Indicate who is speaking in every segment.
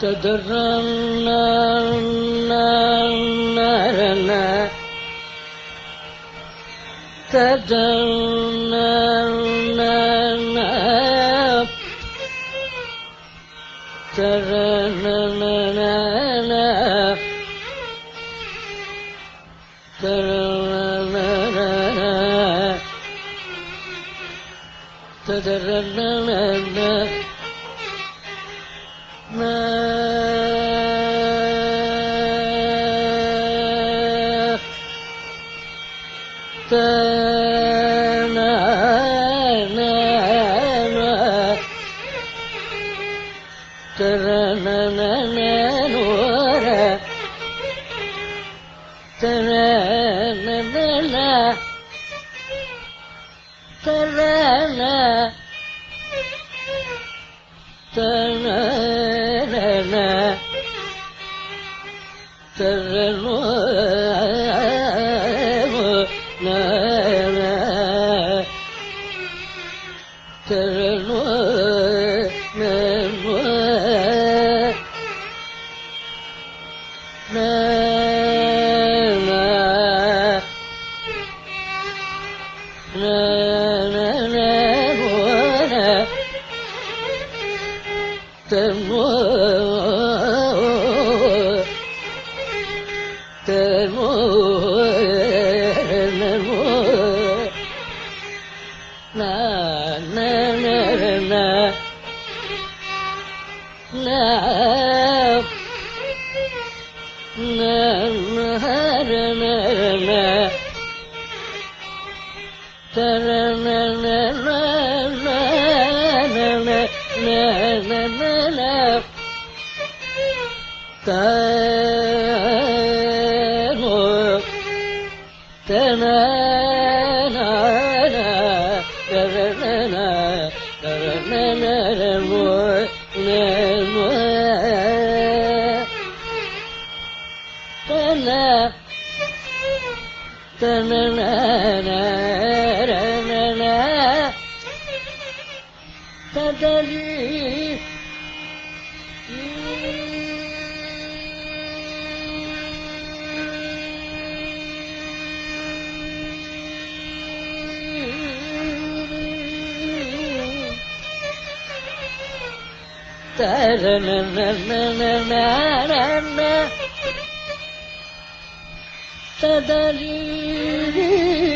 Speaker 1: تدرنا 在这里。在这那那那那那那那，在里。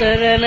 Speaker 1: சரண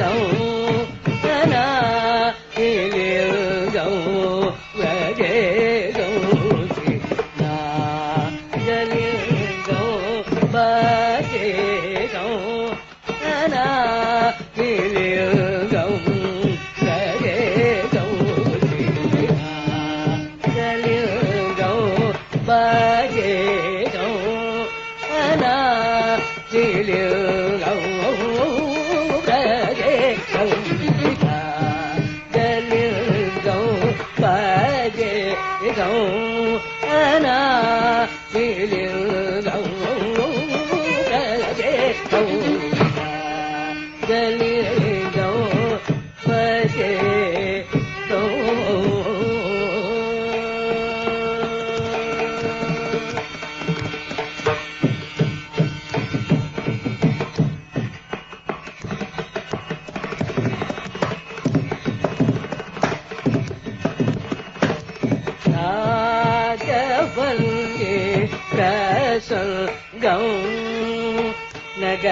Speaker 1: ಗೌ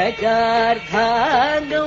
Speaker 1: गजार्धानौ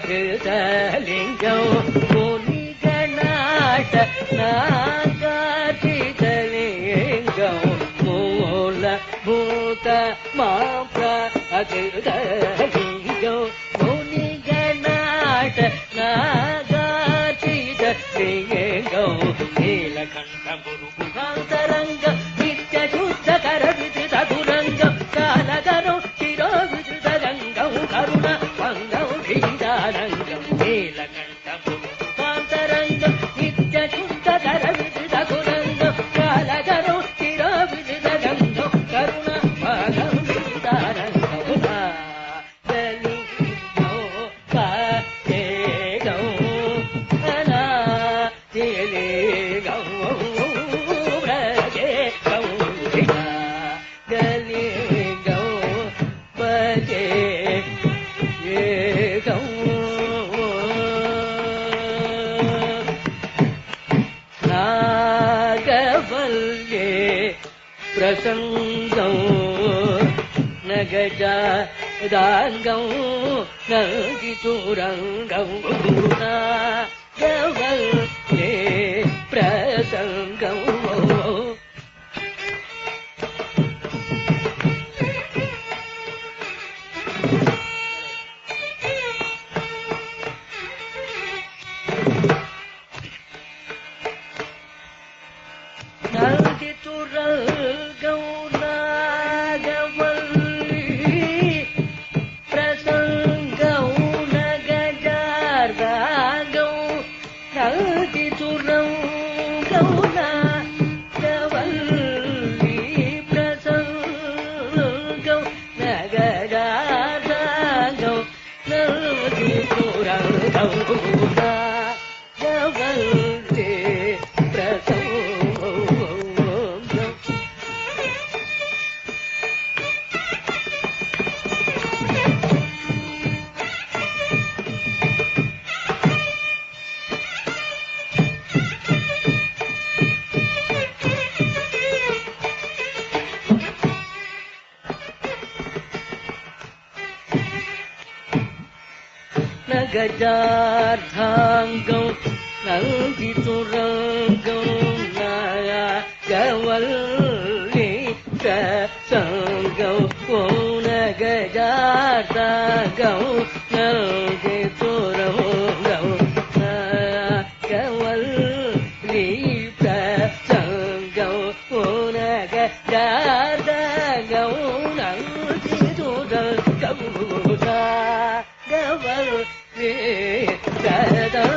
Speaker 1: ప్రకృతలింగం మునిగణాట నాగాచితలింగం గవల్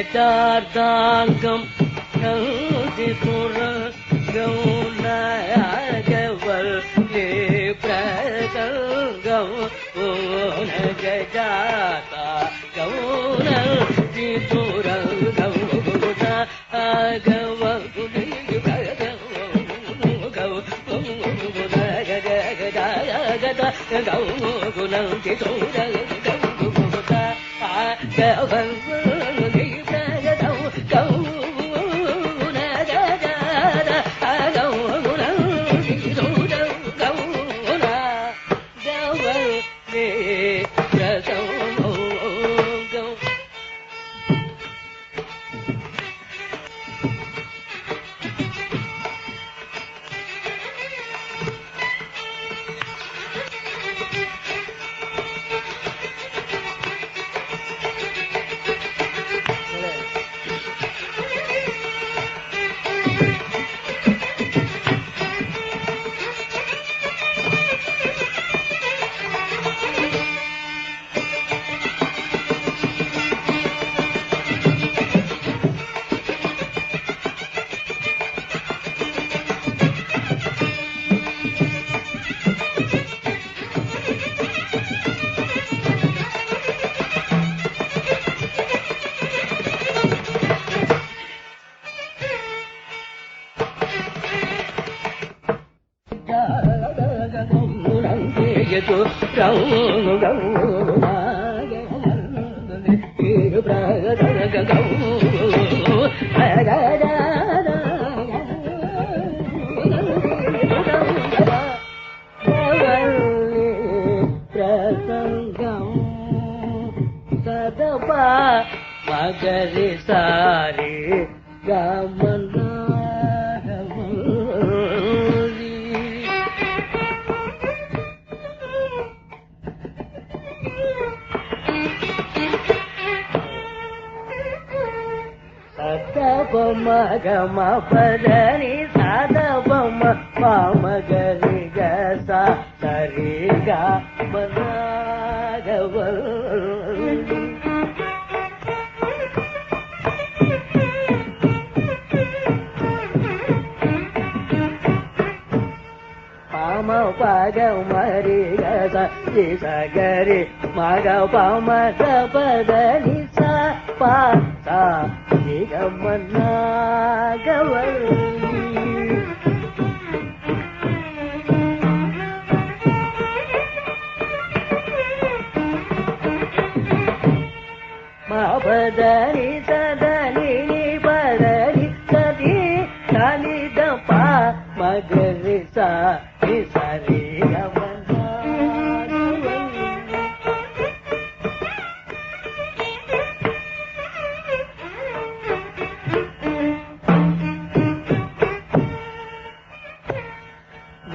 Speaker 1: गजार्दाङ्गम् प्रौति पुरा సదపా మగరి సారి గమనా సతపమ గమ పదని సదపమ పామ గరి గస సరి గా మనాగవల్ పగ మరి గస ఇస గరి మగ పామ పద నిస పా సా నిగమనాగవల్ మా పదని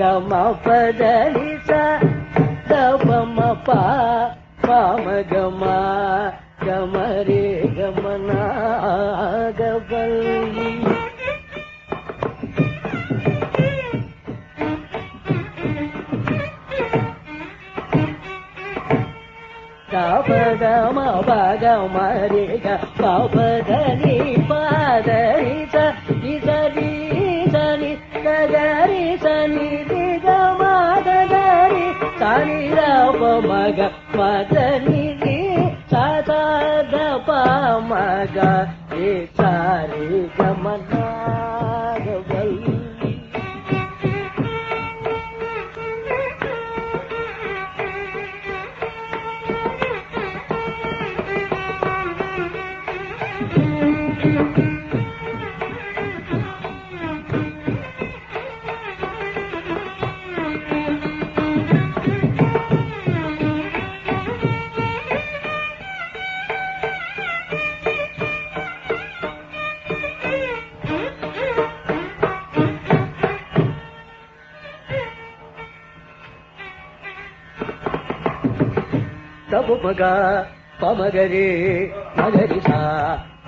Speaker 1: గమ పదలి సమ పామ గమ గమ రే గమనా గవల్లి గమ గమ రే గ పదని పాదని స ಶ್ರೀರಾಮಗ ಮದನಿಗೆ ಸದಾ मि ಮಗ ಏ ಸಾರಿ ಗಮನ తబు పమగరి మగరి సా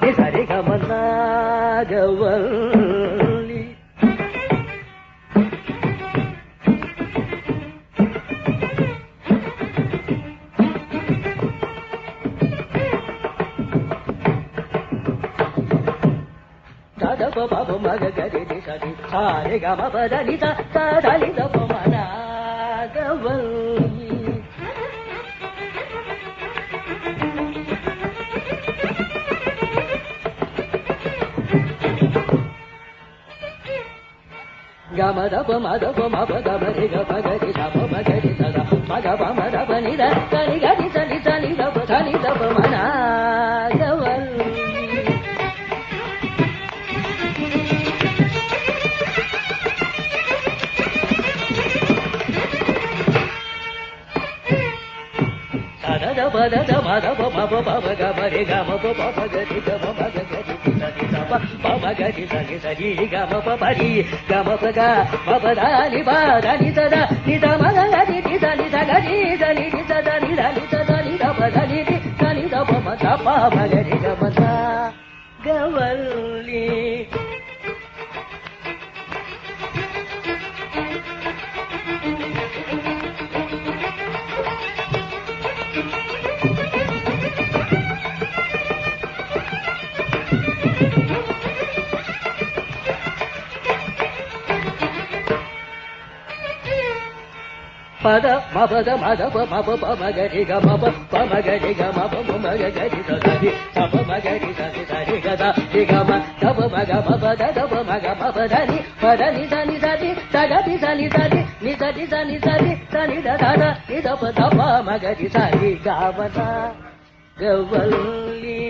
Speaker 1: ని సరి మగ గరి సరి సారి గమ పద ని స దప గమ దప మదప మప గమ రి గ మగరి సద మగ పమ దప ని ద సని గరి సని సని దప సని దప మనా గవల్ సద దప దద మదప మప పమ గమరి గమ ప పమ గరి గమ మగ గరి సని పమ గరి సని సని గమ పరి గమ ప గ మప సద ని ద గరి ని సని గరి దని ని సద ని ద ని సద దని గరి గమ గవల్లి పద మపద మదప మప పమగరి గ మప పమగరి గ మప మగరి సరి సప మగరి సరి సరి గద రి గ మ దప మగ మప దప మగ మప దని పద ని దని సరి సగతి సని సరి ని సరి సని సరి సని ద ద ని దప దప మగరి సరి గ మద గవల్లి